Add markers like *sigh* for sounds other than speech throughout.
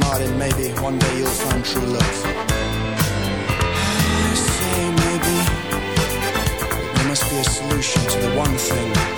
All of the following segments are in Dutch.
Martin, maybe one day you'll find true love. I say maybe there must be a solution to the one thing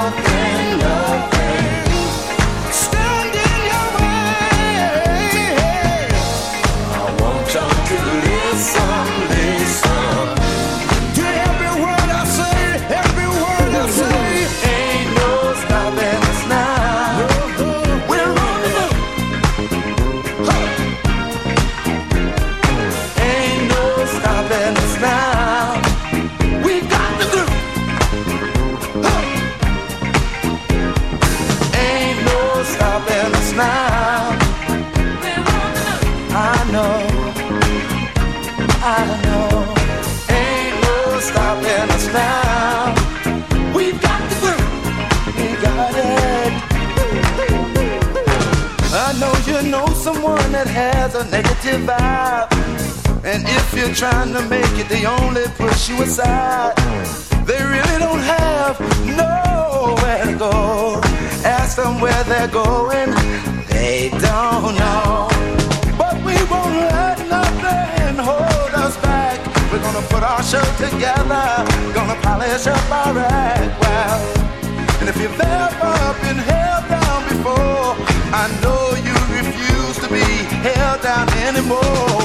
out. Push you aside. They really don't have nowhere to go. Ask them where they're going, they don't know. But we won't let nothing hold us back. We're gonna put our show together, gonna polish up our act well. And if you've ever been held down before, I know you refuse to be held down anymore.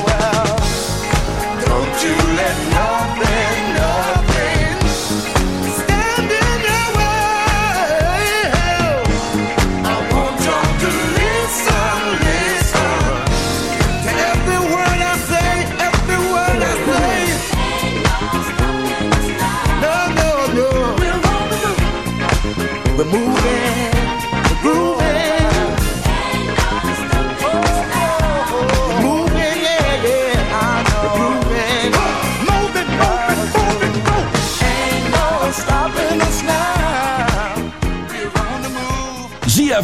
Well, don't you let nothing,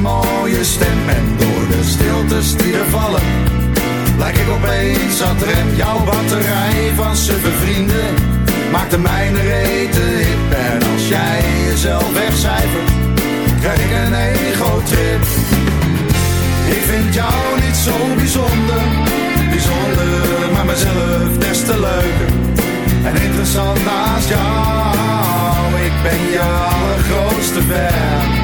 Mooie stem. En door de stiltes die er vallen, lijk ik opeens adrem. Jouw batterij van suffe vrienden maakt de mijne rete hip. En als jij jezelf wegcijfert, krijg ik een ego-trip. Ik vind jou niet zo bijzonder, bijzonder, maar mezelf des te leuker. En interessant naast jou, ik ben je allergrootste fan.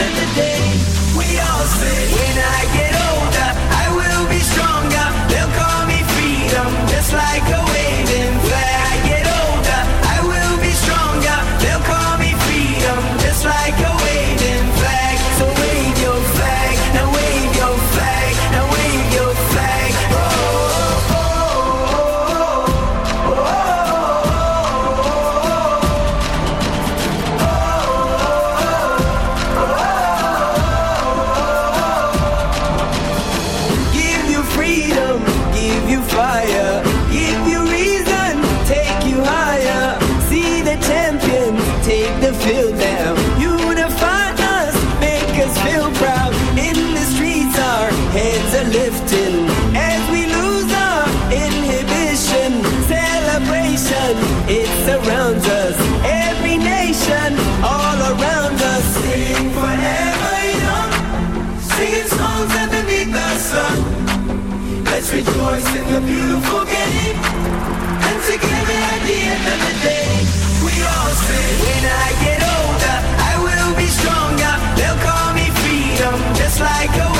Of the day, we all say, When I get older, I will be stronger. They'll call me freedom, just like a waving like a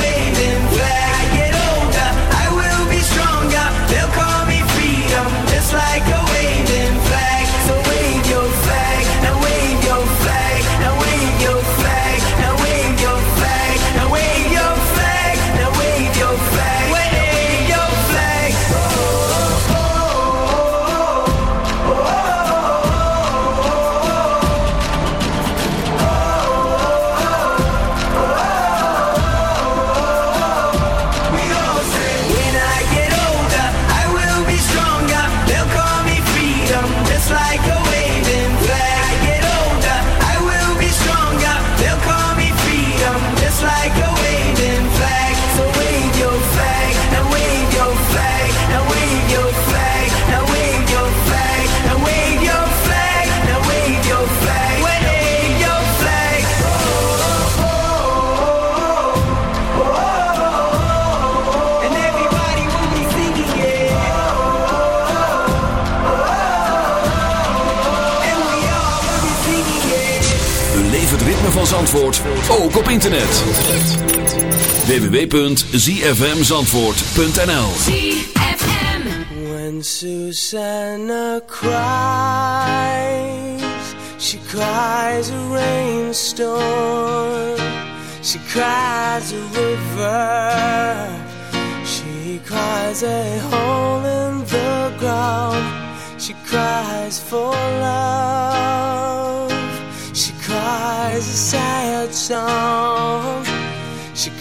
internet. www.zfmzandvoort.nl ZFM. When Susanna cries, she cries a rainstorm. She cries a river. She cries a hole in the ground. She cries for love. She cries a sad song.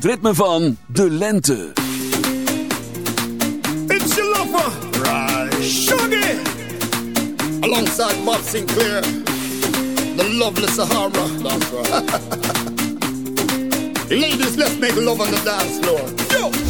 het ritme van De Lente. It's your lover, right. Shoggy. Alongside Bob Sinclair, the lovely Sahara. That's right. *laughs* Ladies, let's make love on the dance floor. Yo!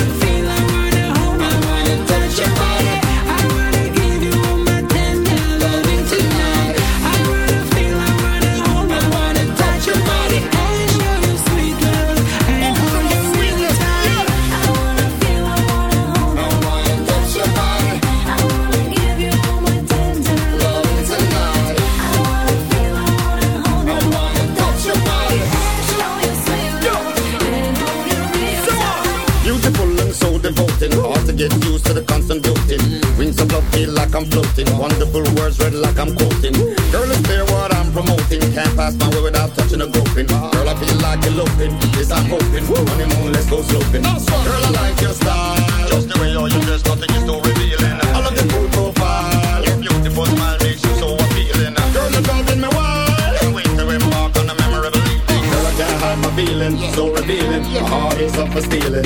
Hair's red like I'm coasting. Girl, it's clear what I'm promoting. Can't pass my way without touching a groping. Girl, I feel like eloping. Yes, I'm hoping. Honeymoon, let's go sloping. Girl, I like your style. Just the way you dress, nothing is too revealing. I love your cool profile. Your beautiful smile makes you so appealing. Girl, you're driving me wild. Can't wait to embark on a memorable evening. Girl, I can't hide my feelings, So revealing. My heart is up for stealing.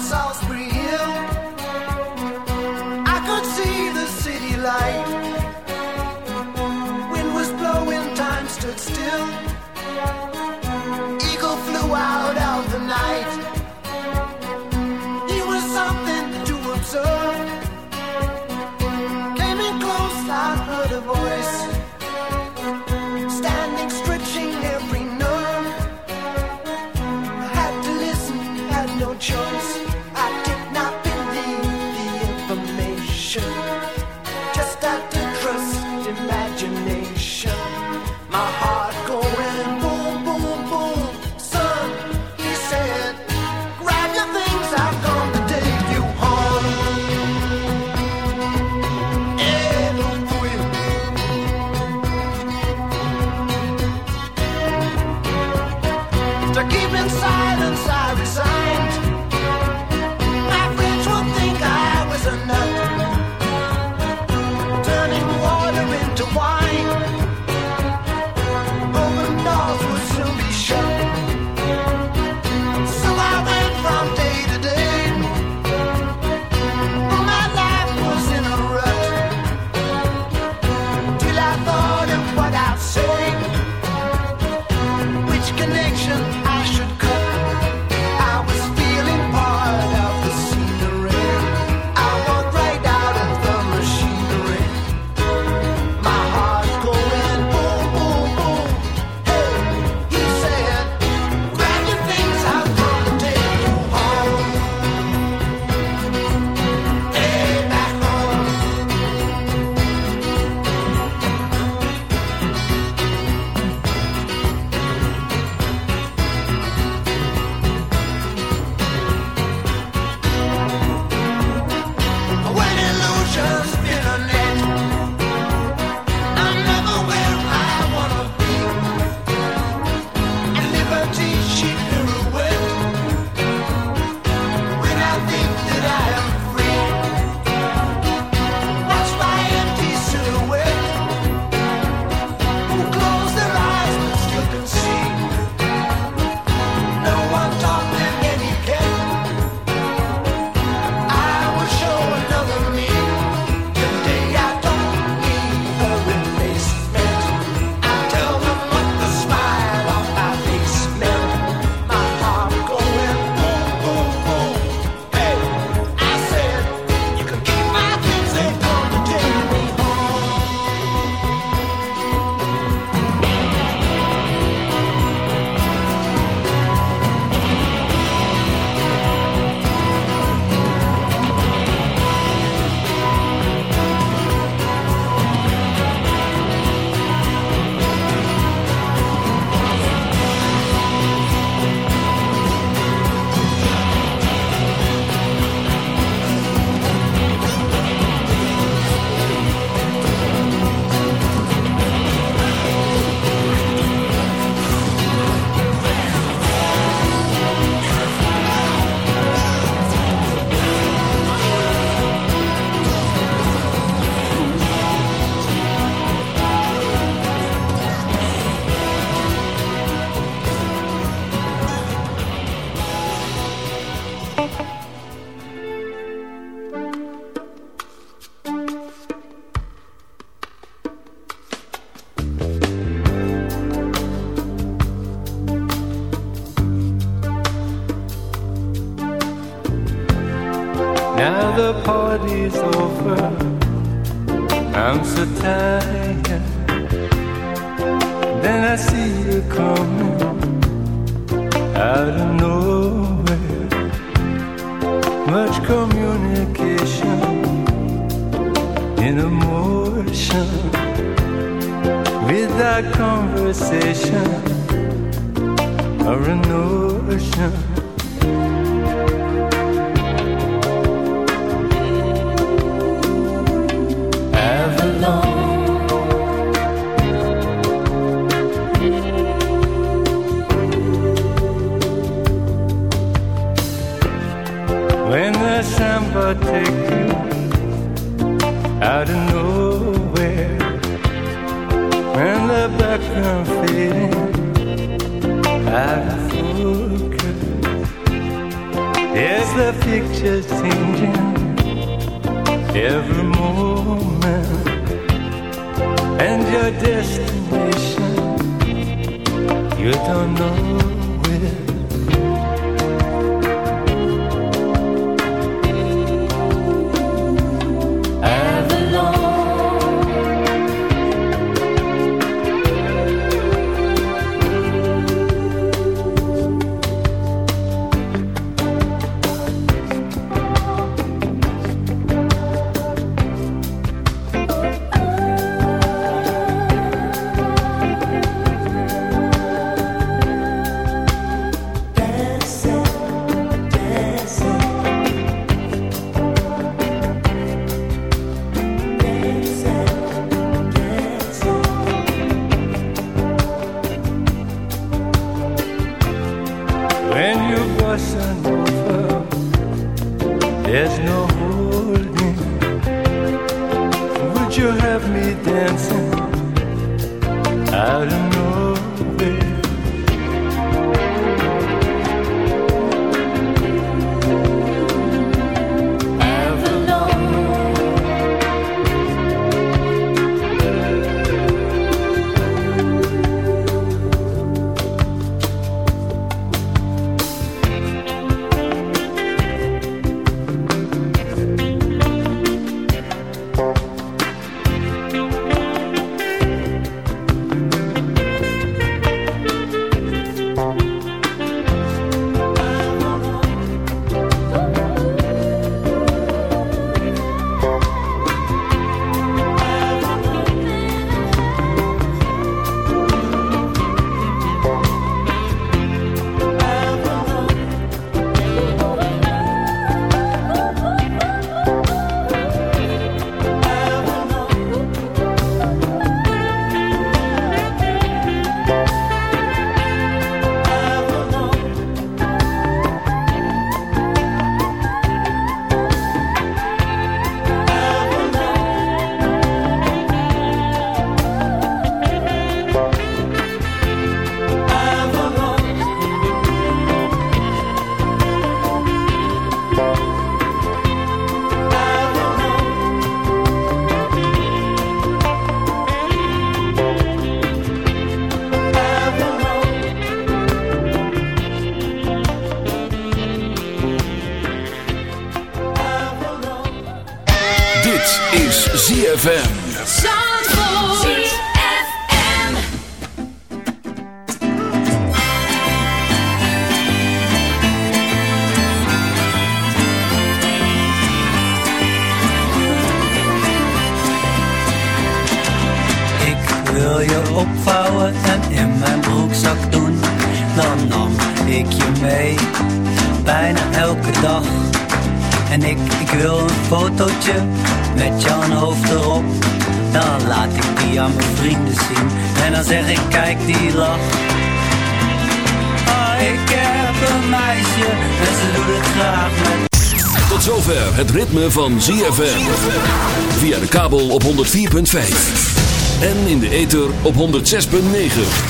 sauce. Van ZFM. Via de kabel op 104.5. En in de ether op 106.9.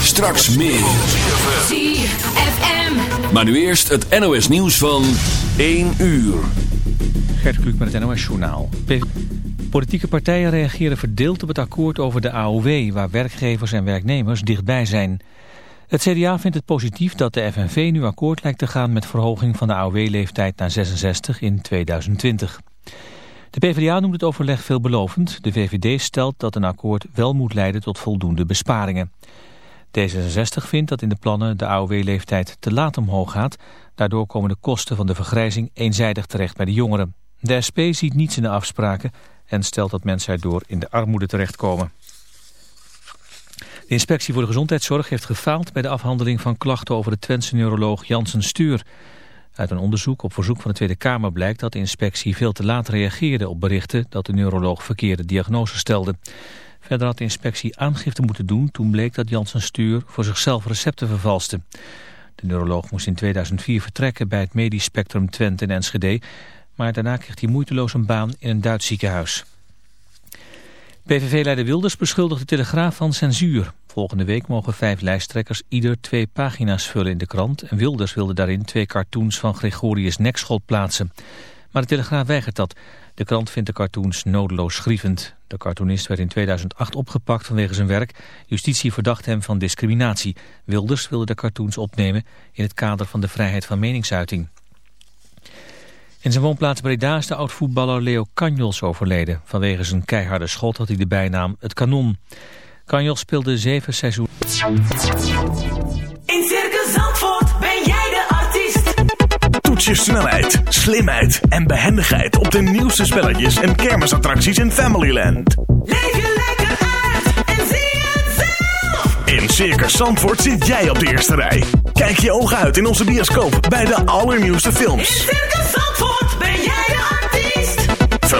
Straks meer. ZFM. Maar nu eerst het NOS nieuws van 1 uur. Gert Kluk met het NOS Journaal. Politieke partijen reageren verdeeld op het akkoord over de AOW... waar werkgevers en werknemers dichtbij zijn. Het CDA vindt het positief dat de FNV nu akkoord lijkt te gaan... met verhoging van de AOW-leeftijd naar 66 in 2020. De PvdA noemt het overleg veelbelovend. De VVD stelt dat een akkoord wel moet leiden tot voldoende besparingen. D66 vindt dat in de plannen de AOW-leeftijd te laat omhoog gaat. Daardoor komen de kosten van de vergrijzing eenzijdig terecht bij de jongeren. De SP ziet niets in de afspraken en stelt dat mensen erdoor in de armoede terechtkomen. De inspectie voor de gezondheidszorg heeft gefaald bij de afhandeling van klachten over de Twentse neuroloog Janssen Stuur. Uit een onderzoek op verzoek van de Tweede Kamer blijkt dat de inspectie veel te laat reageerde op berichten dat de neuroloog verkeerde diagnose stelde. Verder had de inspectie aangifte moeten doen toen bleek dat Janssen Stuur voor zichzelf recepten vervalste. De neuroloog moest in 2004 vertrekken bij het medisch spectrum Twente in Enschede, maar daarna kreeg hij moeiteloos een baan in een Duits ziekenhuis. PVV-leider Wilders beschuldigt de Telegraaf van censuur. Volgende week mogen vijf lijsttrekkers ieder twee pagina's vullen in de krant... en Wilders wilde daarin twee cartoons van Gregorius Nekschot plaatsen. Maar de Telegraaf weigert dat. De krant vindt de cartoons nodeloos schrievend. De cartoonist werd in 2008 opgepakt vanwege zijn werk. Justitie verdacht hem van discriminatie. Wilders wilde de cartoons opnemen in het kader van de vrijheid van meningsuiting. In zijn woonplaats Breda is de oud-voetballer Leo Canjos overleden. Vanwege zijn keiharde schot had hij de bijnaam Het Kanon. Canjos speelde zeven seizoenen. In Circus Zandvoort ben jij de artiest. Toets je snelheid, slimheid en behendigheid op de nieuwste spelletjes en kermisattracties in Familyland. Leef je lekker uit en zie het zelf. In Circus Zandvoort zit jij op de eerste rij. Kijk je ogen uit in onze bioscoop bij de allernieuwste films. In Circus Zandvoort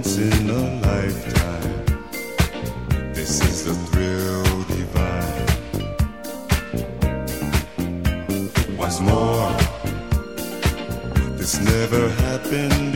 Once in a lifetime. This is the thrill divine. What's more, this never happened